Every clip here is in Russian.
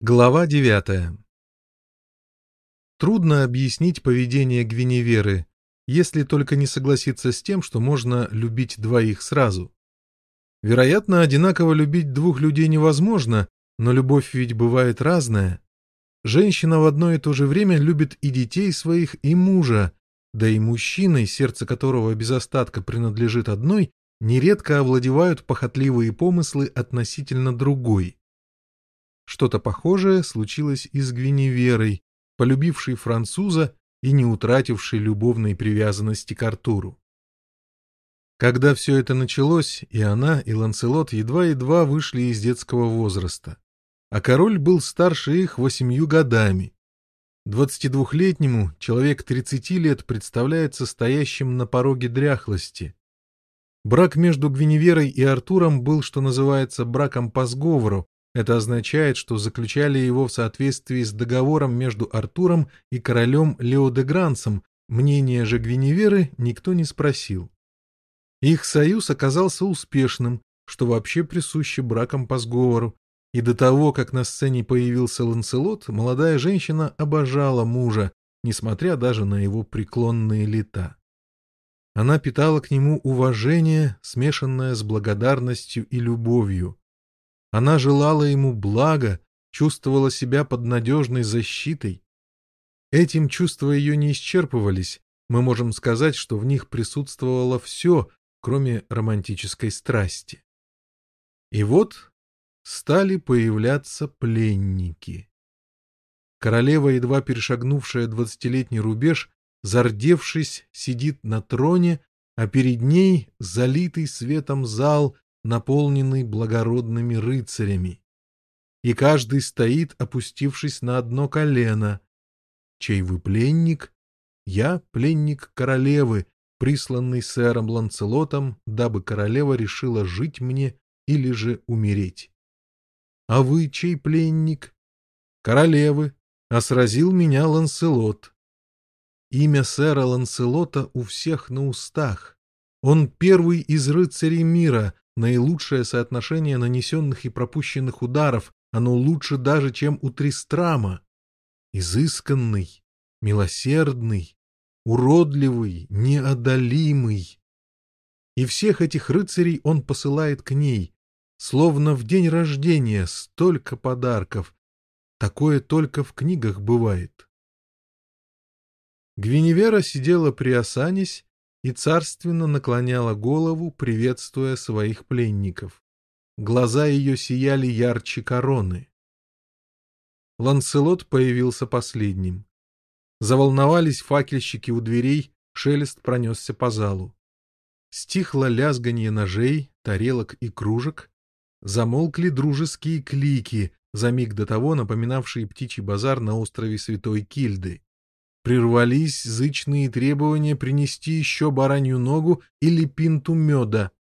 Глава девятая Трудно объяснить поведение Гвиневеры, если только не согласиться с тем, что можно любить двоих сразу. Вероятно, одинаково любить двух людей невозможно, но любовь ведь бывает разная. Женщина в одно и то же время любит и детей своих, и мужа, да и мужчиной, сердце которого без остатка принадлежит одной, нередко овладевают похотливые помыслы относительно другой. Что-то похожее случилось и с Гвиневерой, полюбившей француза и не утратившей любовной привязанности к Артуру. Когда все это началось, и она, и Ланселот едва-едва вышли из детского возраста, а король был старше их восемью годами. Двадцатидвухлетнему человек тридцати лет представляется стоящим на пороге дряхлости. Брак между Гвиневерой и Артуром был, что называется, браком по сговору, это означает, что заключали его в соответствии с договором между Артуром и королем Лео мнение же Гвиневеры никто не спросил. Их союз оказался успешным, что вообще присуще браком по сговору, и до того, как на сцене появился Ланселот, молодая женщина обожала мужа, несмотря даже на его преклонные лета. Она питала к нему уважение, смешанное с благодарностью и любовью. Она желала ему блага, чувствовала себя под надежной защитой. Этим чувства ее не исчерпывались, мы можем сказать, что в них присутствовало все, кроме романтической страсти. И вот стали появляться пленники. Королева, едва перешагнувшая двадцатилетний рубеж, зардевшись, сидит на троне, а перед ней залитый светом зал наполненный благородными рыцарями. И каждый стоит, опустившись на одно колено. Чей вы пленник? Я пленник королевы, присланный сэром Ланцелотом, дабы королева решила жить мне или же умереть. А вы чей пленник? Королевы, а сразил меня Ланцелот. Имя сэра Ланцелота у всех на устах. Он первый из рыцарей мира, наилучшее соотношение нанесенных и пропущенных ударов, оно лучше даже, чем у Тристрама. Изысканный, милосердный, уродливый, неодолимый. И всех этих рыцарей он посылает к ней, словно в день рождения столько подарков. Такое только в книгах бывает. Гвиневера сидела приосанясь и царственно наклоняла голову, приветствуя своих пленников. Глаза ее сияли ярче короны. Ланселот появился последним. Заволновались факельщики у дверей, шелест пронесся по залу. Стихло лязганье ножей, тарелок и кружек. Замолкли дружеские клики, за миг до того напоминавшие птичий базар на острове Святой Кильды прервались зычные требования принести еще баранью ногу или пинту меда,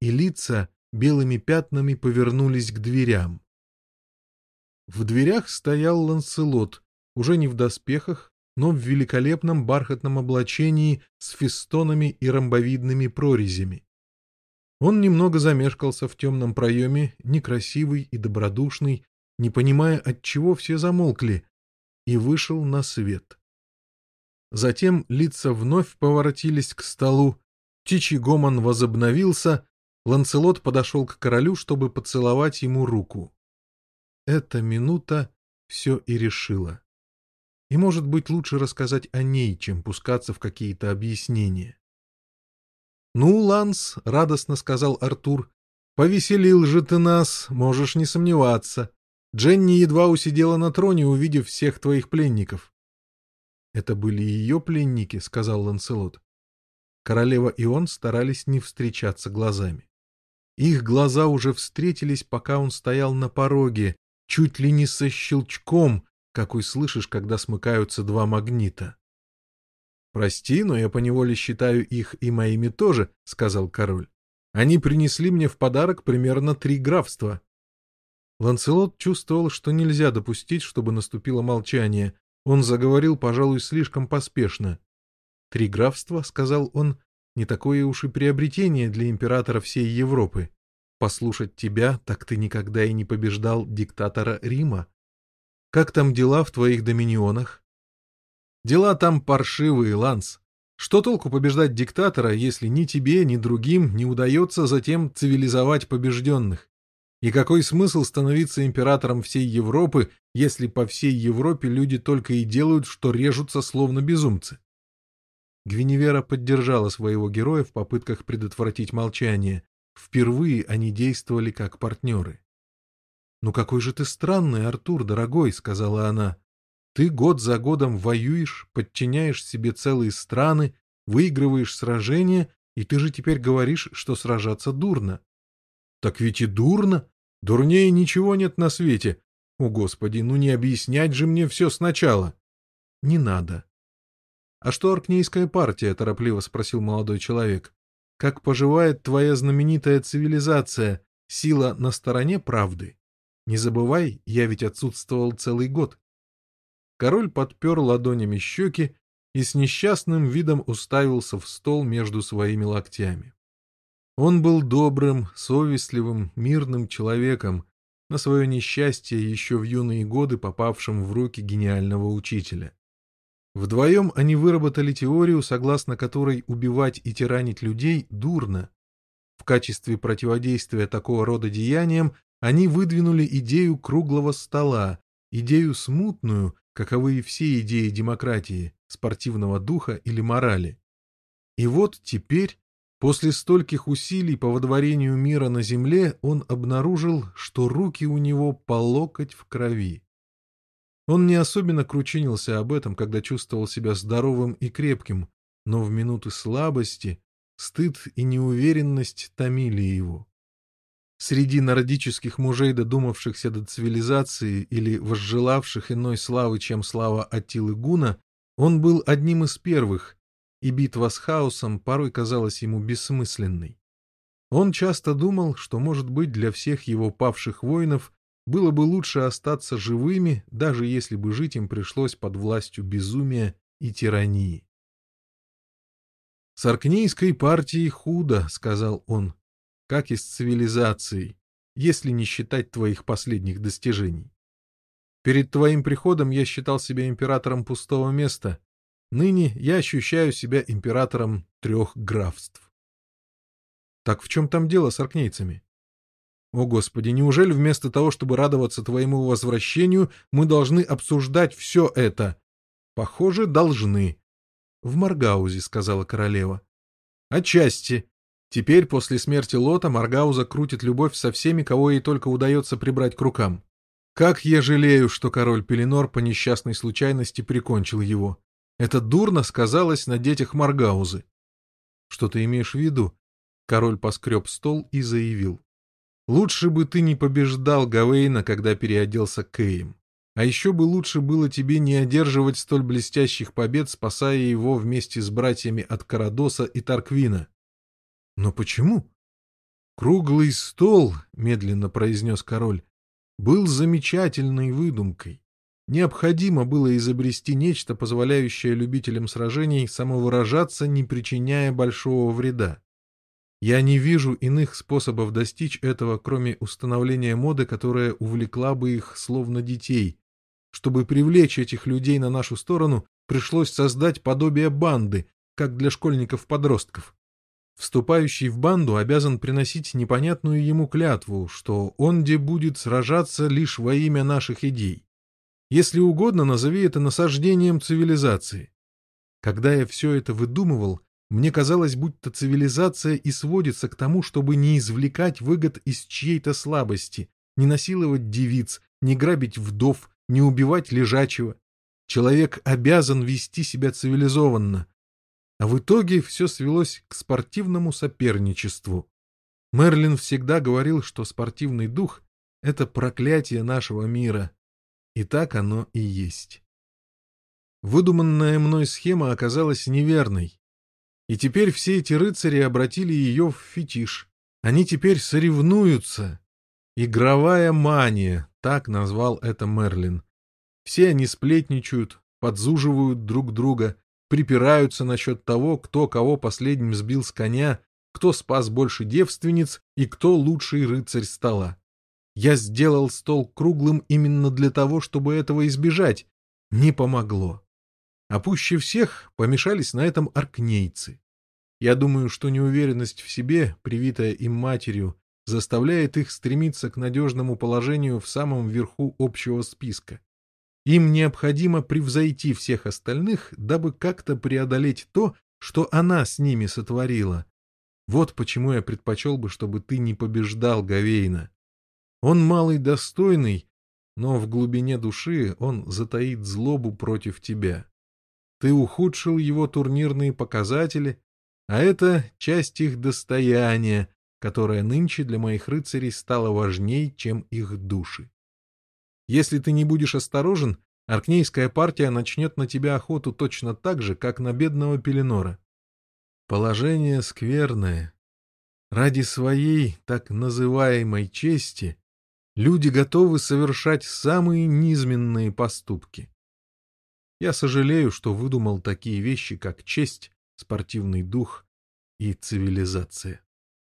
и лица белыми пятнами повернулись к дверям. В дверях стоял Ланселот, уже не в доспехах, но в великолепном бархатном облачении с фестонами и ромбовидными прорезями. Он немного замешкался в темном проеме, некрасивый и добродушный, не понимая, от чего все замолкли, и вышел на свет. Затем лица вновь поворотились к столу, птичий гомон возобновился, Ланцелот подошел к королю, чтобы поцеловать ему руку. Эта минута все и решила. И, может быть, лучше рассказать о ней, чем пускаться в какие-то объяснения. «Ну, Ланс», — радостно сказал Артур, — «повеселил же ты нас, можешь не сомневаться. Дженни едва усидела на троне, увидев всех твоих пленников. «Это были ее пленники», — сказал Ланселот. Королева и он старались не встречаться глазами. Их глаза уже встретились, пока он стоял на пороге, чуть ли не со щелчком, какой слышишь, когда смыкаются два магнита. «Прости, но я поневоле считаю их и моими тоже», — сказал король. «Они принесли мне в подарок примерно три графства». Ланселот чувствовал, что нельзя допустить, чтобы наступило молчание, он заговорил, пожалуй, слишком поспешно. «Три графства», — сказал он, — «не такое уж и приобретение для императора всей Европы. Послушать тебя, так ты никогда и не побеждал диктатора Рима». Как там дела в твоих доминионах? Дела там паршивые, Ланс. Что толку побеждать диктатора, если ни тебе, ни другим не удается затем цивилизовать побежденных? И какой смысл становиться императором всей Европы, если по всей Европе люди только и делают, что режутся словно безумцы? Гвиневера поддержала своего героя в попытках предотвратить молчание. Впервые они действовали как партнеры. «Ну какой же ты странный, Артур, дорогой», — сказала она. «Ты год за годом воюешь, подчиняешь себе целые страны, выигрываешь сражения, и ты же теперь говоришь, что сражаться дурно». «Так ведь и дурно. Дурнее ничего нет на свете. О, Господи, ну не объяснять же мне все сначала». «Не надо. «А что Аркнейская партия?» — торопливо спросил молодой человек. «Как поживает твоя знаменитая цивилизация? Сила на стороне правды? Не забывай, я ведь отсутствовал целый год». Король подпер ладонями щеки и с несчастным видом уставился в стол между своими локтями. Он был добрым, совестливым, мирным человеком, на свое несчастье еще в юные годы попавшим в руки гениального учителя. Вдвоем они выработали теорию, согласно которой убивать и тиранить людей дурно. В качестве противодействия такого рода деяниям они выдвинули идею круглого стола, идею смутную, каковы и все идеи демократии, спортивного духа или морали. И вот теперь, после стольких усилий по водворению мира на земле, он обнаружил, что руки у него по локоть в крови. Он не особенно кручинился об этом, когда чувствовал себя здоровым и крепким, но в минуты слабости стыд и неуверенность томили его. Среди нордических мужей, додумавшихся до цивилизации или возжелавших иной славы, чем слава Аттилы Гуна, он был одним из первых, и битва с хаосом порой казалась ему бессмысленной. Он часто думал, что, может быть, для всех его павших воинов было бы лучше остаться живыми, даже если бы жить им пришлось под властью безумия и тирании. «С Аркнейской партией худо», — сказал он, — «как и с цивилизацией, если не считать твоих последних достижений. Перед твоим приходом я считал себя императором пустого места, ныне я ощущаю себя императором трех графств». «Так в чем там дело с аркнейцами?» О, Господи, неужели вместо того, чтобы радоваться твоему возвращению, мы должны обсуждать все это? Похоже, должны. В Маргаузе, сказала королева. Отчасти. Теперь, после смерти Лота, Маргауза крутит любовь со всеми, кого ей только удается прибрать к рукам. Как я жалею, что король Пеленор по несчастной случайности прикончил его. Это дурно сказалось на детях Маргаузы. Что ты имеешь в виду? Король поскреб стол и заявил. Лучше бы ты не побеждал Гавейна, когда переоделся Кэем. А еще бы лучше было тебе не одерживать столь блестящих побед, спасая его вместе с братьями от Карадоса и Тарквина. Но почему? Круглый стол, медленно произнес король, был замечательной выдумкой. Необходимо было изобрести нечто, позволяющее любителям сражений самовыражаться, не причиняя большого вреда. Я не вижу иных способов достичь этого, кроме установления моды, которая увлекла бы их словно детей. Чтобы привлечь этих людей на нашу сторону, пришлось создать подобие банды, как для школьников-подростков. Вступающий в банду обязан приносить непонятную ему клятву, что он где будет сражаться лишь во имя наших идей. Если угодно, назови это насаждением цивилизации. Когда я все это выдумывал, мне казалось, будто цивилизация и сводится к тому, чтобы не извлекать выгод из чьей-то слабости, не насиловать девиц, не грабить вдов, не убивать лежачего. Человек обязан вести себя цивилизованно. А в итоге все свелось к спортивному соперничеству. Мерлин всегда говорил, что спортивный дух — это проклятие нашего мира. И так оно и есть. Выдуманная мной схема оказалась неверной. И теперь все эти рыцари обратили ее в фетиш. Они теперь соревнуются. Игровая мания, так назвал это Мерлин. Все они сплетничают, подзуживают друг друга, припираются насчет того, кто кого последним сбил с коня, кто спас больше девственниц и кто лучший рыцарь стола. Я сделал стол круглым именно для того, чтобы этого избежать. Не помогло. А пуще всех помешались на этом аркнейцы. Я думаю, что неуверенность в себе, привитая им матерью, заставляет их стремиться к надежному положению в самом верху общего списка. Им необходимо превзойти всех остальных, дабы как-то преодолеть то, что она с ними сотворила. Вот почему я предпочел бы, чтобы ты не побеждал Гавейна. Он малый достойный, но в глубине души он затаит злобу против тебя. Ты ухудшил его турнирные показатели, а это часть их достояния, которое нынче для моих рыцарей стало важней, чем их души. Если ты не будешь осторожен, Аркнейская партия начнет на тебя охоту точно так же, как на бедного Пеленора. Положение скверное. Ради своей так называемой чести люди готовы совершать самые низменные поступки. Я сожалею, что выдумал такие вещи, как честь, спортивный дух и цивилизация.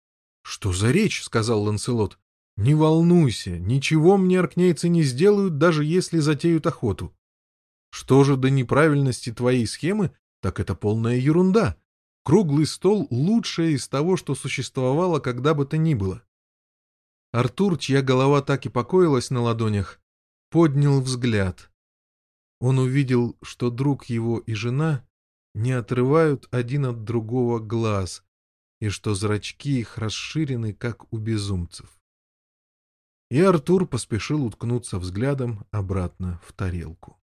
— Что за речь? — сказал Ланселот. — Не волнуйся, ничего мне аркнейцы не сделают, даже если затеют охоту. Что же до неправильности твоей схемы, так это полная ерунда. Круглый стол — лучшее из того, что существовало когда бы то ни было. Артур, чья голова так и покоилась на ладонях, поднял взгляд. Он увидел, что друг его и жена не отрывают один от другого глаз, и что зрачки их расширены, как у безумцев. И Артур поспешил уткнуться взглядом обратно в тарелку.